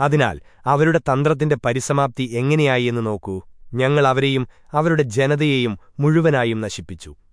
അതിനാൽ അവരുടെ തന്ത്രത്തിന്റെ പരിസമാപ്തി എങ്ങനെയായി എന്ന് നോക്കൂ. ഞങ്ങൾ അവരെയും അവരുടെ ജനതയെയും മുഴുവനായും നശിപ്പിച്ചു.